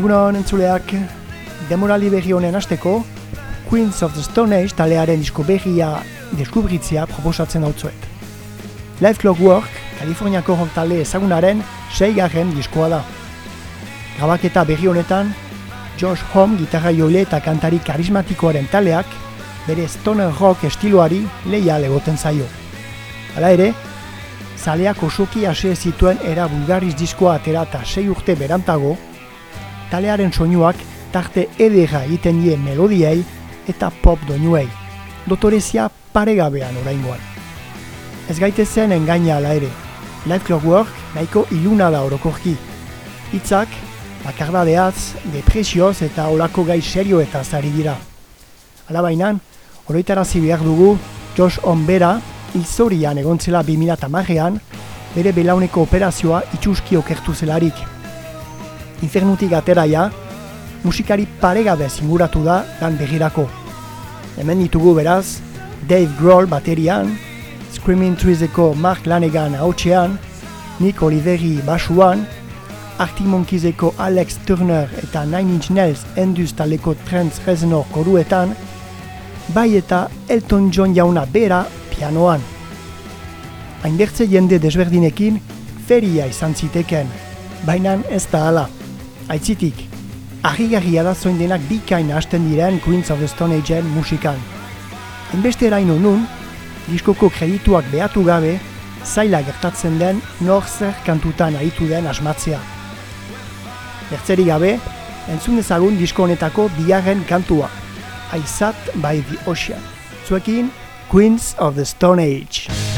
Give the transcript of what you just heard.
Egunon entzuleak, demorali berri honen hasteko, Queens of the Stone Age talearen disko berria deskubritzia proposatzen hau zuet. Life Clockwork, Kaliforniako rock tale ezagunaren seigarren diskoa da. Grabaketa berri honetan, Josh Homme gitarra joile eta kantari karismatikoaren taleak bere stoner rock estiloari leia legoten zaio. Hala ere, zaleak osoki hase zituen era bulgariz diskoa atera eta sei urte berantago, talearen soinuak tarte edera egiten die melodiei eta pop doinuei, dotorezia paregabean oraingoan. Ez gaitezen engaina ala ere, Life Clockwork nahiko iluna da orokorki. Hitzak, bakardadeaz, depresioz eta olako gai serio eta zari dira. Alabainan, oroitarazi behar dugu Josh Onbera hilzorian egontzela 2008an, bere belauneko operazioa itxuski okertu zelarik. Infernutik ateraia, musikari paregabe zinguratu da lan begirako. Hemen ditugu beraz, Dave Grohl baterian, Screaming Treeseko Mark Lanegan hautsean, Nick Oliveri basuan, Arctic Monkeyseko Alex Turner eta Nine Inch Nails enduz taleko Trent Reznor koruetan, bai eta Elton John jauna bera pianoan. Hainbertze jende desberdinekin feria izan ziteken, baina ez da hala. Aitzitik, argi-garria da zoin denak bikain hasten diren Queens of the Stone Age musikan. Enbeste eraino nun, diskoko kredituak behatu gabe, zaila gertatzen den nor zer kantutan ahitu den asmatzea. Bertzeri gabe, entzun ezagun disko honetako bigarren kantua, I Sat by the Ocean. Zuekin, Queens of the Stone Age.